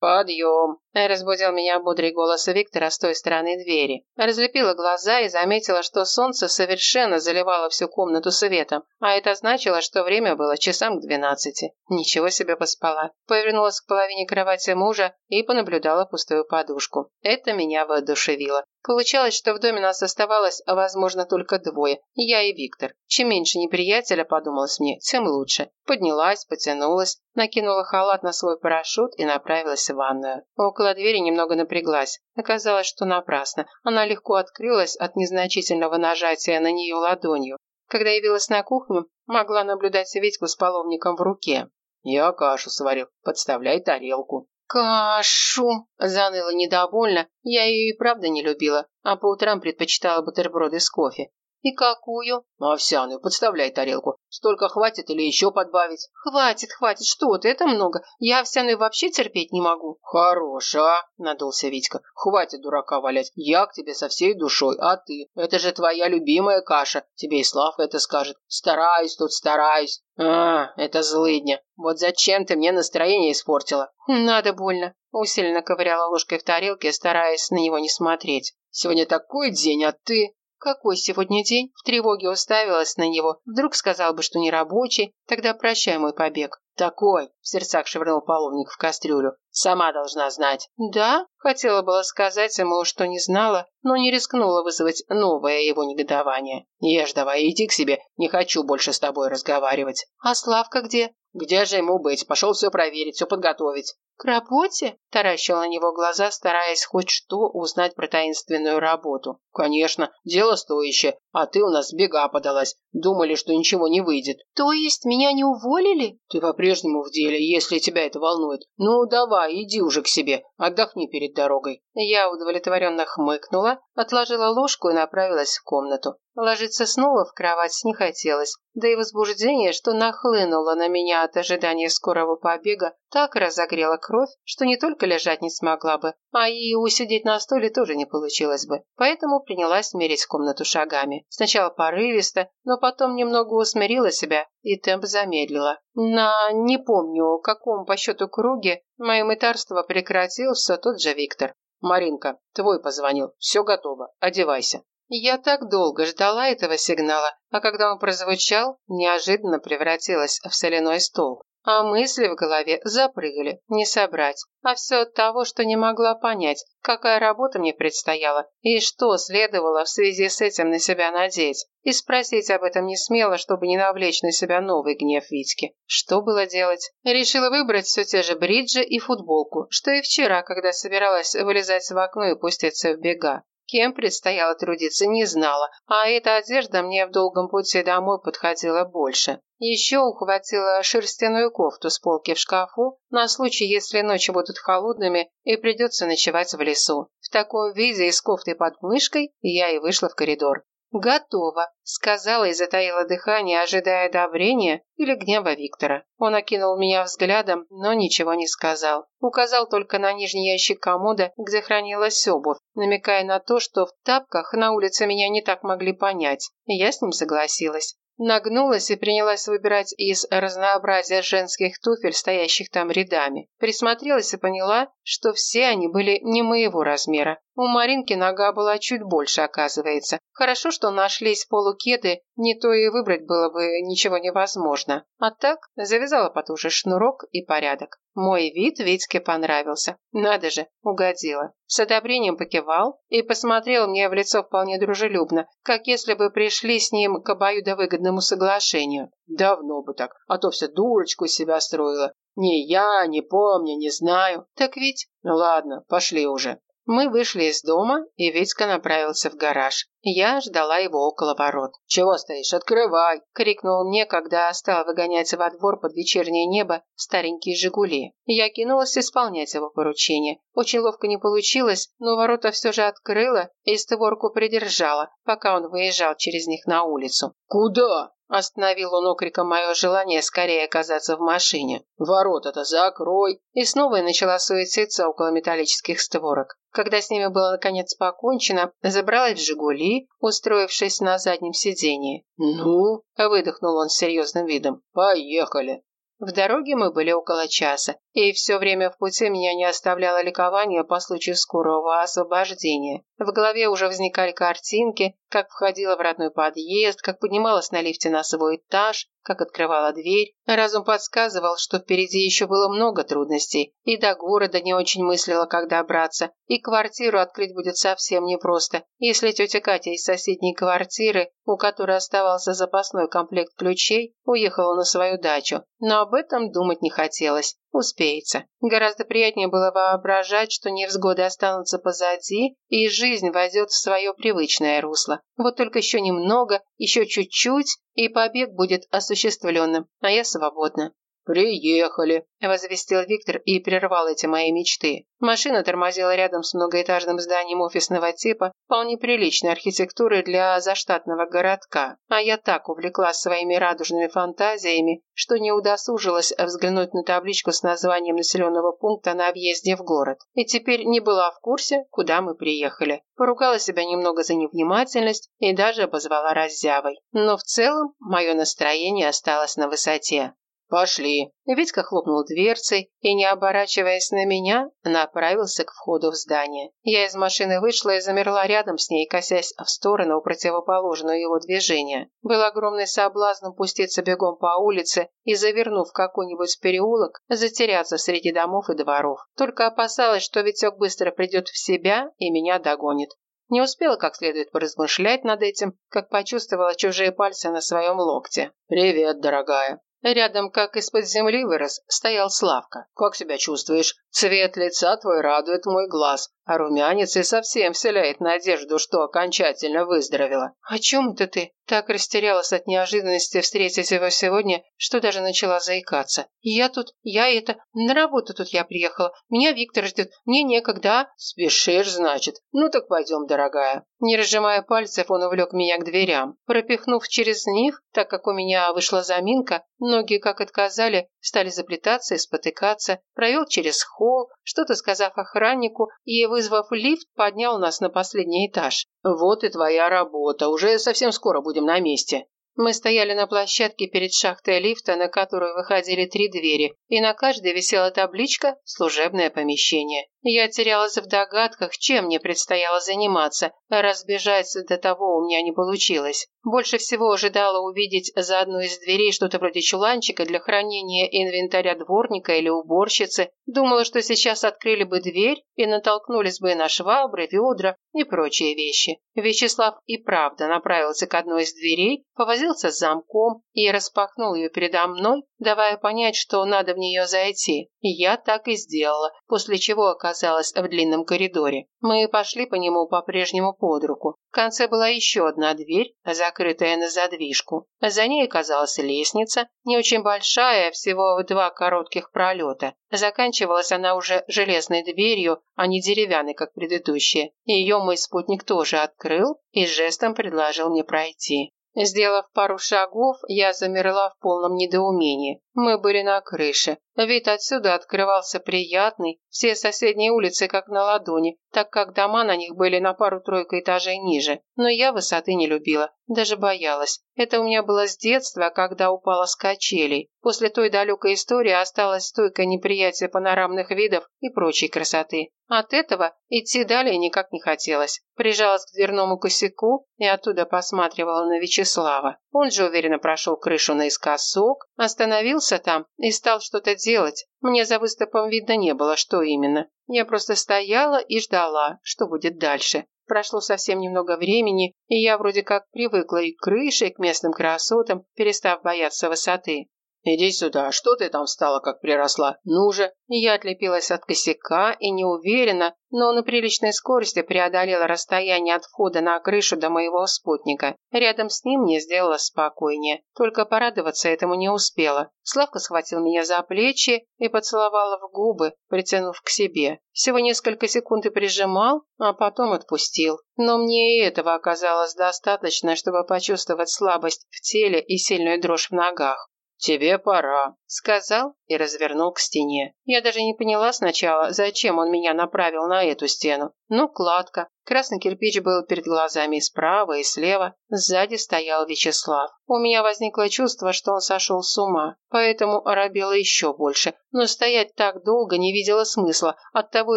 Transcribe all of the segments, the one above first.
«Подъем!» – разбудил меня бодрый голос Виктора с той стороны двери. Разлепила глаза и заметила, что солнце совершенно заливало всю комнату светом, а это значило, что время было часам к двенадцати. Ничего себе поспала. Повернулась к половине кровати мужа и понаблюдала пустую подушку. Это меня воодушевило. Получалось, что в доме нас оставалось, возможно, только двое, я и Виктор. Чем меньше неприятеля, подумалось мне, тем лучше. Поднялась, потянулась, накинула халат на свой парашют и направилась в ванную. Около двери немного напряглась. Оказалось, что напрасно. Она легко открылась от незначительного нажатия на нее ладонью. Когда явилась на кухню, могла наблюдать Витьку с половником в руке. «Я кашу сварил. Подставляй тарелку». «Кашу!» – заныла недовольно. Я ее и правда не любила, а по утрам предпочитала бутерброды с кофе. «И какую?» «Овсяную, подставляй тарелку. Столько хватит или еще подбавить?» «Хватит, хватит, что ты, это много. Я овсяную вообще терпеть не могу». «Хороша», – надулся Витька. «Хватит дурака валять. Я к тебе со всей душой, а ты? Это же твоя любимая каша. Тебе и Славка это скажет. Стараюсь тут, стараюсь». «А, это злыдня. Вот зачем ты мне настроение испортила?» «Надо больно». Усиленно ковыряла ложкой в тарелке, стараясь на него не смотреть. «Сегодня такой день, а ты...» Какой сегодня день? В тревоге уставилась на него. Вдруг сказал бы, что не рабочий, тогда прощай мой побег. Такой, в сердцах швырнул половник в кастрюлю. Сама должна знать. Да? Хотела было сказать ему, что не знала, но не рискнула вызвать новое его негодование. Ешь давай, иди к себе, не хочу больше с тобой разговаривать. А Славка где? Где же ему быть? Пошел все проверить, все подготовить. «К работе?» – таращил на него глаза, стараясь хоть что узнать про таинственную работу. «Конечно, дело стоящее, а ты у нас бега подалась. Думали, что ничего не выйдет». «То есть меня не уволили?» «Ты по-прежнему в деле, если тебя это волнует. Ну, давай, иди уже к себе, отдохни перед дорогой». Я удовлетворенно хмыкнула, отложила ложку и направилась в комнату. Ложиться снова в кровать не хотелось, да и возбуждение, что нахлынуло на меня от ожидания скорого побега, так разогрело кровь, что не только лежать не смогла бы, а и усидеть на стуле тоже не получилось бы. Поэтому принялась мерить комнату шагами. Сначала порывисто, но потом немного усмирила себя и темп замедлила. На не помню, каком по счету круге мое мытарство прекратил все тот же Виктор. «Маринка, твой позвонил. Все готово. Одевайся». Я так долго ждала этого сигнала, а когда он прозвучал, неожиданно превратилась в соляной стол. А мысли в голове запрыгали, не собрать. А все от того, что не могла понять, какая работа мне предстояла и что следовало в связи с этим на себя надеть. И спросить об этом не смело, чтобы не навлечь на себя новый гнев Витьки. Что было делать? Решила выбрать все те же бриджи и футболку, что и вчера, когда собиралась вылезать в окно и пуститься в бега. Кем предстояло трудиться, не знала, а эта одежда мне в долгом пути домой подходила больше. Еще ухватила шерстяную кофту с полки в шкафу на случай, если ночи будут холодными и придется ночевать в лесу. В таком виде и с кофтой под мышкой я и вышла в коридор. «Готово», — сказала и затаила дыхание, ожидая одобрения или гнева Виктора. Он окинул меня взглядом, но ничего не сказал. Указал только на нижний ящик комода, где хранилась обувь, намекая на то, что в тапках на улице меня не так могли понять. Я с ним согласилась. Нагнулась и принялась выбирать из разнообразия женских туфель, стоящих там рядами. Присмотрелась и поняла, что все они были не моего размера. У Маринки нога была чуть больше, оказывается. Хорошо, что нашлись полукеды, не то и выбрать было бы ничего невозможно. А так завязала потуже шнурок и порядок. Мой вид Витьке понравился. Надо же, угодила. С одобрением покивал и посмотрел мне в лицо вполне дружелюбно, как если бы пришли с ним к обоюдовыгодному соглашению. Давно бы так, а то все дурочку себя строила. Не я, не помню, не знаю. Так ведь... Ну ладно, пошли уже. Мы вышли из дома, и Витька направился в гараж. Я ждала его около ворот. «Чего стоишь? Открывай!» – крикнул мне, когда стал выгонять во двор под вечернее небо старенькие «Жигули». Я кинулась исполнять его поручение. Очень ловко не получилось, но ворота все же открыла и створку придержала, пока он выезжал через них на улицу. «Куда?» Остановил он окриком мое желание скорее оказаться в машине. «Ворота-то закрой!» И снова начала суетиться около металлических створок. Когда с ними было наконец покончено, забралась в «Жигули», устроившись на заднем сидении. «Ну?» – выдохнул он с серьезным видом. «Поехали!» В дороге мы были около часа, и все время в пути меня не оставляло ликование по случаю скорого освобождения. В голове уже возникали картинки, как входила в родной подъезд, как поднималась на лифте на свой этаж, как открывала дверь. Разум подсказывал, что впереди еще было много трудностей, и до города не очень мыслила, как добраться, и квартиру открыть будет совсем непросто, если тетя Катя из соседней квартиры, у которой оставался запасной комплект ключей, уехала на свою дачу. Но об этом думать не хотелось. Успеется. Гораздо приятнее было воображать, что невзгоды останутся позади, и жизнь войдет в свое привычное русло. Вот только еще немного, еще чуть-чуть, и побег будет осуществленным, а я свободна. «Приехали», – возвестил Виктор и прервал эти мои мечты. Машина тормозила рядом с многоэтажным зданием офисного типа, вполне приличной архитектуры для заштатного городка. А я так увлеклась своими радужными фантазиями, что не удосужилась взглянуть на табличку с названием населенного пункта на въезде в город. И теперь не была в курсе, куда мы приехали. Поругала себя немного за невнимательность и даже обозвала раззявой. Но в целом мое настроение осталось на высоте. «Пошли!» Витька хлопнул дверцей и, не оборачиваясь на меня, направился к входу в здание. Я из машины вышла и замерла рядом с ней, косясь в сторону, противоположную его движения. Был огромный соблазн пуститься бегом по улице и, завернув в какой-нибудь переулок, затеряться среди домов и дворов. Только опасалась, что Витек быстро придет в себя и меня догонит. Не успела как следует поразмышлять над этим, как почувствовала чужие пальцы на своем локте. «Привет, дорогая!» Рядом, как из-под земли вырос, стоял Славка. «Как себя чувствуешь? Цвет лица твой радует мой глаз, а румянец и совсем вселяет надежду, что окончательно выздоровела». «О чем это ты?» Так растерялась от неожиданности встретить его сегодня, что даже начала заикаться. «Я тут, я это, на работу тут я приехала. Меня Виктор ждет, мне некогда». А?» «Спешишь, значит? Ну так пойдем, дорогая». Не разжимая пальцев, он увлек меня к дверям. Пропихнув через них, так как у меня вышла заминка, ноги, как отказали, стали заплетаться и спотыкаться, провел через холл, что-то сказав охраннику и, вызвав лифт, поднял нас на последний этаж. «Вот и твоя работа, уже совсем скоро будем на месте». Мы стояли на площадке перед шахтой лифта, на которую выходили три двери, и на каждой висела табличка «Служебное помещение». Я терялась в догадках, чем мне предстояло заниматься, разбежать до того у меня не получилось. Больше всего ожидала увидеть за одной из дверей что-то вроде чуланчика для хранения инвентаря дворника или уборщицы. Думала, что сейчас открыли бы дверь и натолкнулись бы на швабры, ведра и прочие вещи. Вячеслав и правда направился к одной из дверей, повозился с замком и распахнул ее передо мной, давая понять, что надо в нее зайти. Я так и сделала, после чего оказалась в длинном коридоре. Мы пошли по нему по-прежнему под руку. В конце была еще одна дверь, закрытая на задвижку. За ней оказалась лестница, не очень большая, всего в два коротких пролета. Заканчивалась она уже железной дверью, а не деревянной, как предыдущая. Ее мой спутник тоже открыл и жестом предложил мне пройти. Сделав пару шагов, я замерла в полном недоумении. Мы были на крыше. Вид отсюда открывался приятный, все соседние улицы как на ладони, так как дома на них были на пару-тройку этажей ниже. Но я высоты не любила, даже боялась. Это у меня было с детства, когда упала с качелей. После той далекой истории осталось стойкое неприятие панорамных видов и прочей красоты. От этого идти далее никак не хотелось. Прижалась к дверному косяку и оттуда посматривала на Вячеслава. Он же уверенно прошел крышу наискосок, остановился там и стал что-то делать. Мне за выступом видно не было, что именно. Я просто стояла и ждала, что будет дальше. Прошло совсем немного времени, и я вроде как привыкла и к крыше, и к местным красотам, перестав бояться высоты. «Иди сюда, что ты там встала, как приросла? Ну же!» Я отлепилась от косяка и неуверенно, но на приличной скорости преодолела расстояние от входа на крышу до моего спутника. Рядом с ним мне сделалось спокойнее, только порадоваться этому не успела. Славка схватил меня за плечи и поцеловала в губы, притянув к себе. Всего несколько секунд и прижимал, а потом отпустил. Но мне и этого оказалось достаточно, чтобы почувствовать слабость в теле и сильную дрожь в ногах. Тебе пора», – сказал и развернул к стене. Я даже не поняла сначала, зачем он меня направил на эту стену. Ну, кладка. Красный кирпич был перед глазами и справа, и слева. Сзади стоял Вячеслав. У меня возникло чувство, что он сошел с ума, поэтому оробела еще больше. Но стоять так долго не видела смысла, оттого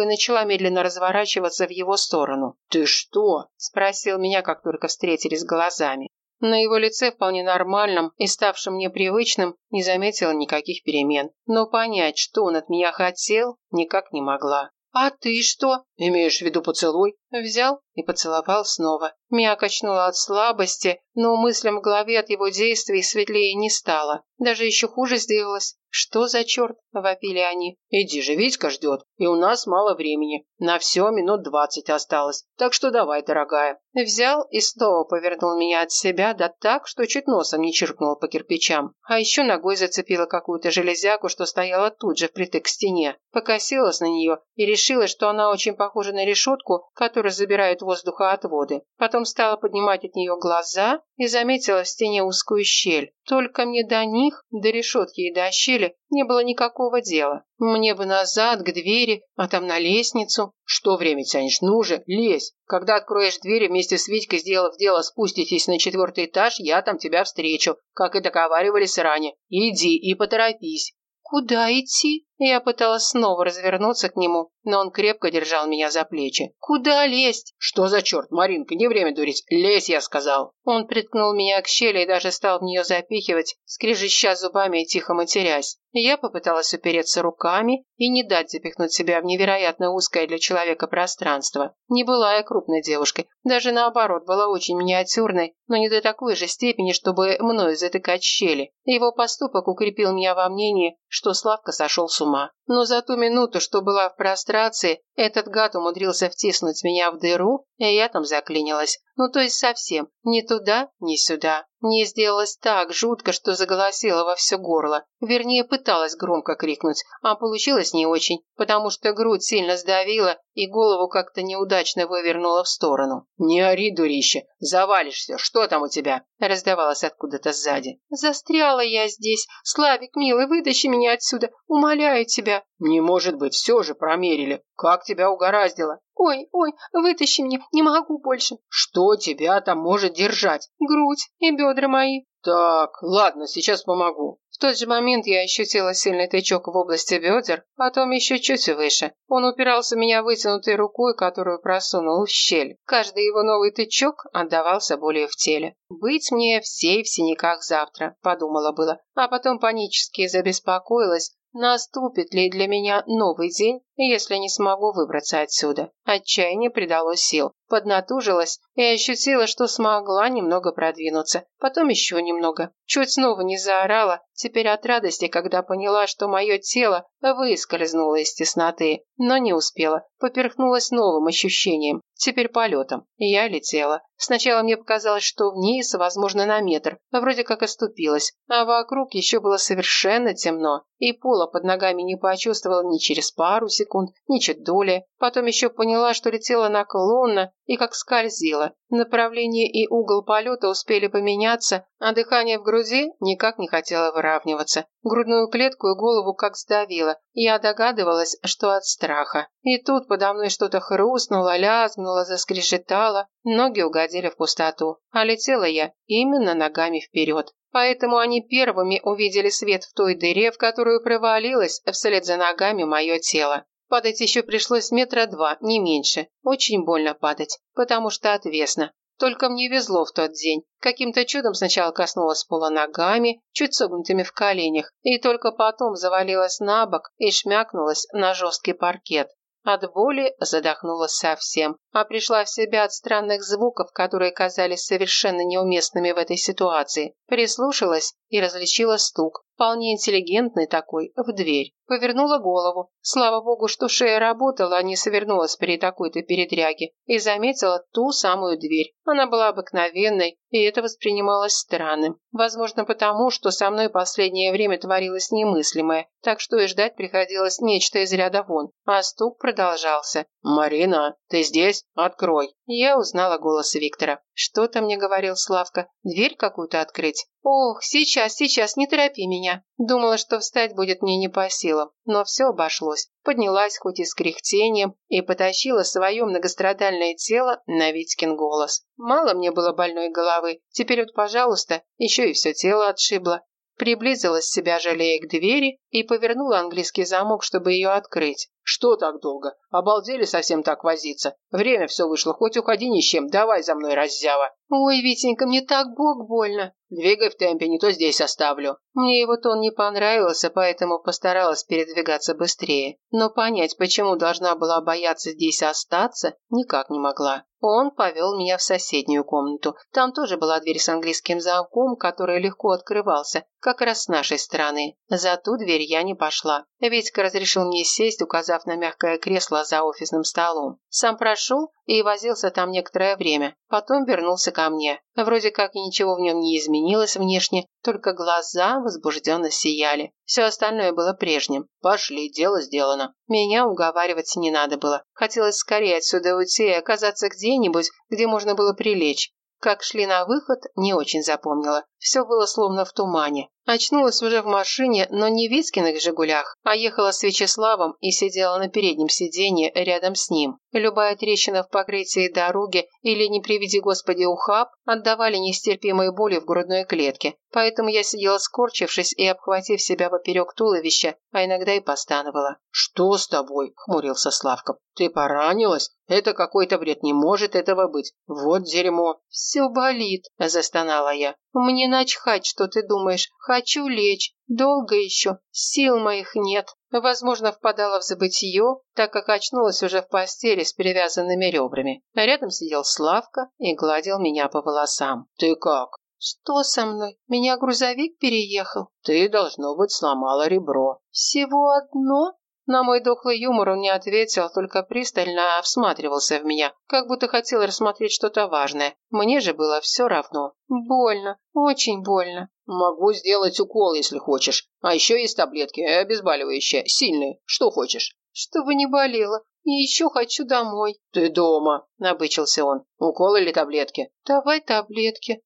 и начала медленно разворачиваться в его сторону. «Ты что?» – спросил меня, как только встретились глазами. На его лице, вполне нормальном и ставшем мне привычным, не заметила никаких перемен. Но понять, что он от меня хотел, никак не могла. «А ты что?» «Имеешь в виду поцелуй?» Взял и поцеловал снова. Меня качнуло от слабости, но мыслям в голове от его действий светлее не стало. Даже еще хуже сделалось. «Что за черт?» – вопили они. «Иди же, Витька ждет, и у нас мало времени. На все минут двадцать осталось, так что давай, дорогая». Взял и снова повернул меня от себя, да так, что чуть носом не чиркнул по кирпичам. А еще ногой зацепила какую-то железяку, что стояла тут же впритык к стене. Покосилась на нее и решила, что она очень похожа на решетку, которая забирает воздухоотводы. Потом стала поднимать от нее глаза и заметила в стене узкую щель. Только мне до них, до решетки и до щели, не было никакого дела. Мне бы назад, к двери, а там на лестницу. Что время тянешь? Ну же, лезь. Когда откроешь дверь вместе с Витькой, сделав дело, спуститесь на четвертый этаж, я там тебя встречу, как и договаривались ранее. Иди и поторопись. «Куда идти?» Я пыталась снова развернуться к нему, но он крепко держал меня за плечи. «Куда лезть?» «Что за черт, Маринка, не время дурить. Лезь, я сказал!» Он приткнул меня к щели и даже стал в нее запихивать, скрежеща зубами и тихо матерясь. Я попыталась упереться руками и не дать запихнуть себя в невероятно узкое для человека пространство. Не была я крупной девушкой, даже наоборот, была очень миниатюрной, но не до такой же степени, чтобы мною затыкать щели. Его поступок укрепил меня во мнении, что Славка сошел с ума. Но за ту минуту, что была в прострации, этот гад умудрился втиснуть меня в дыру, и я там заклинилась. Ну, то есть совсем. Ни туда, ни сюда. Мне сделалось так жутко, что заголосила во все горло. Вернее, пыталась громко крикнуть, а получилось не очень, потому что грудь сильно сдавила и голову как-то неудачно вывернула в сторону. «Не ори, дурище, завалишься, что там у тебя?» раздавалось откуда-то сзади. «Застряла я здесь. Славик, милый, вытащи меня отсюда. Умоляю тебя». «Не может быть, все же промерили. Как тебя угораздило?» «Ой, ой, вытащи меня, не могу больше». «Что тебя там может держать?» «Грудь и бедра мои». «Так, ладно, сейчас помогу». В тот же момент я ощутила сильный тычок в области бедер, потом еще чуть выше. Он упирался в меня вытянутой рукой, которую просунул в щель. Каждый его новый тычок отдавался более в теле. «Быть мне всей в синяках завтра», – подумала было, а потом панически забеспокоилась, Наступит ли для меня новый день, если не смогу выбраться отсюда? Отчаяние придало сил. Поднатужилась и ощутила, что смогла немного продвинуться. Потом еще немного. Чуть снова не заорала, теперь от радости, когда поняла, что мое тело выскользнуло из тесноты. Но не успела. Поперхнулась новым ощущением. Теперь полетом. Я летела. Сначала мне показалось, что вниз, возможно, на метр. Вроде как оступилась. А вокруг еще было совершенно темно. И пола под ногами не почувствовала ни через пару секунд, ни чуть доли. Потом еще поняла, что летела наклонно и как скользила. Направление и угол полета успели поменяться, а дыхание в груди никак не хотело выравниваться. Грудную клетку и голову как сдавило. Я догадывалась, что от страха. И тут подо мной что-то хрустнуло, лязгнуло, заскрежетало. Ноги угодили в пустоту. А летела я именно ногами вперед. Поэтому они первыми увидели свет в той дыре, в которую провалилось вслед за ногами мое тело. Падать еще пришлось метра два, не меньше. Очень больно падать, потому что отвесно. Только мне везло в тот день. Каким-то чудом сначала коснулась пола ногами, чуть согнутыми в коленях, и только потом завалилась на бок и шмякнулась на жесткий паркет. От боли задохнулась совсем, а пришла в себя от странных звуков, которые казались совершенно неуместными в этой ситуации. Прислушалась и различила стук, вполне интеллигентный такой, в дверь. Повернула голову. Слава богу, что шея работала, а не свернулась при такой-то передряге. И заметила ту самую дверь. Она была обыкновенной, и это воспринималось странным. Возможно, потому, что со мной последнее время творилось немыслимое, так что и ждать приходилось нечто из ряда вон. А стук продолжался. «Марина, ты здесь? Открой!» Я узнала голос Виктора. Что-то мне говорил Славка. Дверь какую-то открыть? Ох, сейчас, сейчас, не торопи меня. Думала, что встать будет мне не по силам, но все обошлось. Поднялась хоть и с кряхтением и потащила свое многострадальное тело на Витькин голос. Мало мне было больной головы, теперь вот, пожалуйста, еще и все тело отшибло. Приблизилась себя, жалея к двери, и повернула английский замок, чтобы ее открыть. «Что так долго? Обалдели совсем так возиться? Время все вышло, хоть уходи ни с чем, давай за мной, раззява!» «Ой, Витенька, мне так бок больно!» «Двигай в темпе, не то здесь оставлю!» Мне его тон не понравился, поэтому постаралась передвигаться быстрее. Но понять, почему должна была бояться здесь остаться, никак не могла. Он повел меня в соседнюю комнату. Там тоже была дверь с английским замком, который легко открывался, как раз с нашей стороны. За ту дверь я не пошла. Витька разрешил мне сесть, указав на мягкое кресло за офисным столом. Сам прошел и возился там некоторое время. Потом вернулся ко мне. Вроде как ничего в нем не изменилось внешне, только глаза возбужденно сияли. Все остальное было прежним. Пошли, дело сделано. Меня уговаривать не надо было. Хотелось скорее отсюда уйти и оказаться где-нибудь, где можно было прилечь. Как шли на выход, не очень запомнила. Все было словно в тумане. Очнулась уже в машине, но не в Вицкиных «Жигулях», а ехала с Вячеславом и сидела на переднем сиденье рядом с ним. Любая трещина в покрытии дороги или, не приведи господи, ухаб отдавали нестерпимой боли в грудной клетке. Поэтому я сидела скорчившись и обхватив себя поперек туловища, а иногда и постановала. «Что с тобой?» – хмурился Славка. «Ты поранилась? Это какой-то бред, не может этого быть. Вот дерьмо». «Все болит», – застонала я. «Мне начхать, что ты думаешь. Хочу лечь. Долго еще. Сил моих нет». Возможно, впадала в забытье, так как очнулась уже в постели с перевязанными ребрами. Рядом сидел Славка и гладил меня по волосам. «Ты как?» «Что со мной? Меня грузовик переехал?» «Ты, должно быть, сломала ребро». «Всего одно?» На мой дохлый юмор он не ответил, только пристально всматривался в меня, как будто хотел рассмотреть что-то важное. Мне же было все равно. Больно, очень больно. Могу сделать укол, если хочешь. А еще есть таблетки, обезболивающие, сильные. Что хочешь? Чтобы не болело. И еще хочу домой. Ты дома, набычился он. Укол или таблетки? Давай таблетки.